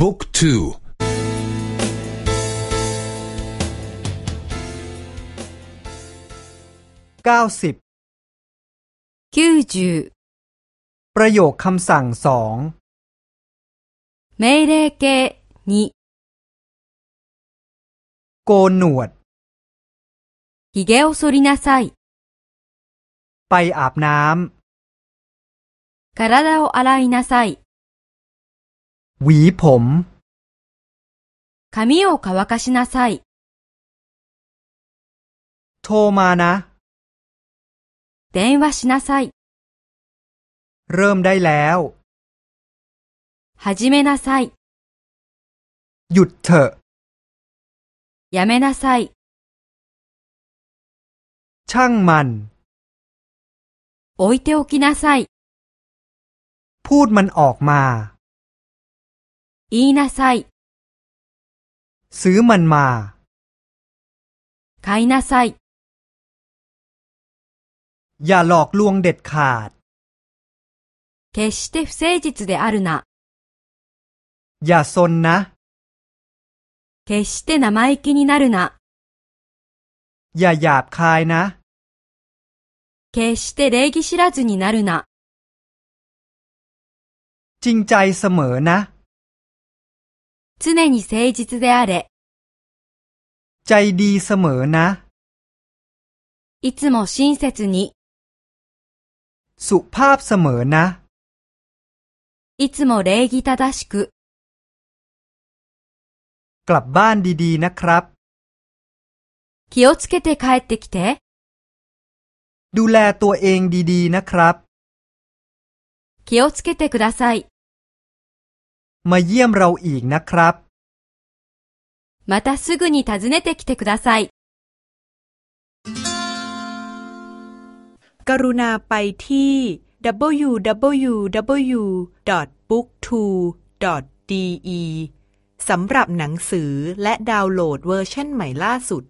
บุ๊กทูเก้าสิบประโยคคำสั่งสอง命令形2โกนหนวดひげを剃りなさいไปอาบน้ำ体を洗いなさい หวีผม髪を乾かしなさいโทรมานะ電話しなさいเริ่มได้แล้ว始めなさいหยุดเถอะやめなさいช่างมัน置いておきなさいพูดมันออกมา 言いなさいซื้อมันมา買いなさいอย่าหลอกลวงเด็ดขาด決して不誠実であるなอย่าซนนะ決して生意気になるなอย่าหยาบคายนะ決して礼儀知らずになるなจริงใจเสมอนะ 常に誠実であれใจดีเสมอนะいつも親切にสุภาพเสมอนะいつも礼儀正しくกลับบ้านดีๆนะครับ気をつけて帰ってきてดูแลตัวเองดีๆนะครับ気をつけてください มาเยี่ยมเราอีกนะครับまたすぐに訪ねてきてくださいกรุณาไปที่ www.booktwo.de สำหรับหนังสือและดาวน์โหลดเวอร์ชันใหม่ล่าสุด